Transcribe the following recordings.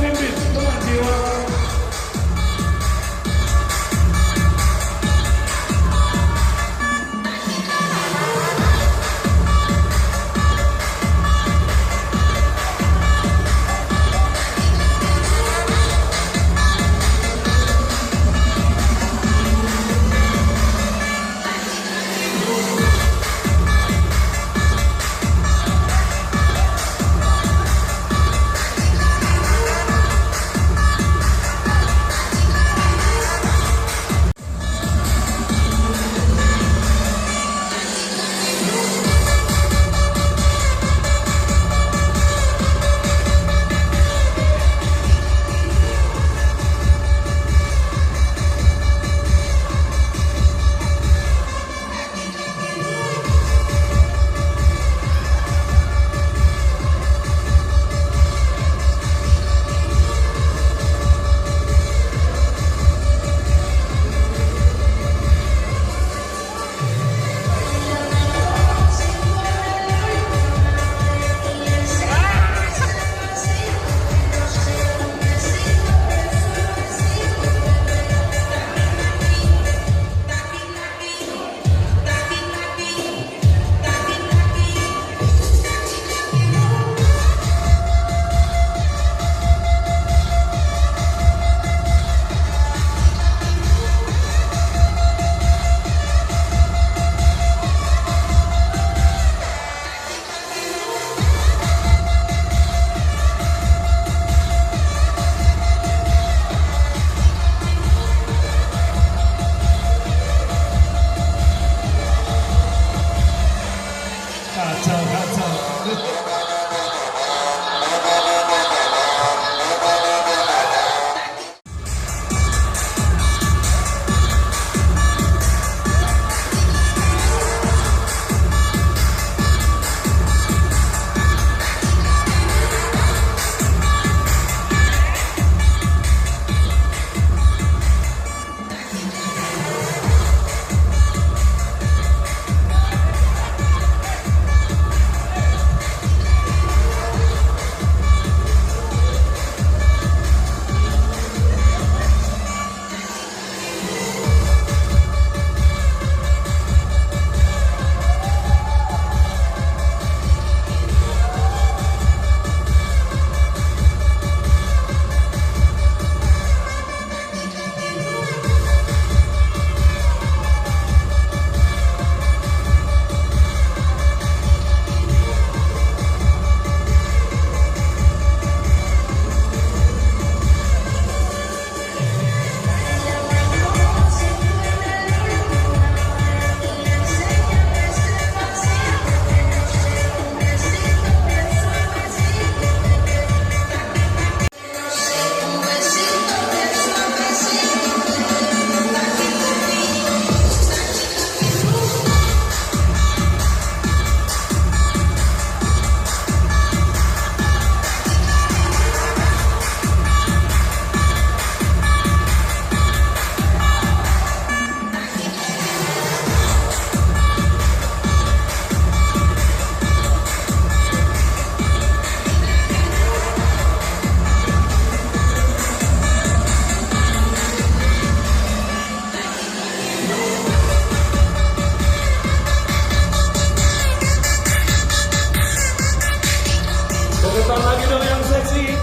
Pipi, Pipi, ó.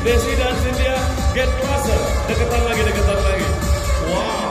Desi dan Cynthia get closer. Deketan lagi, deketan lagi. Wow.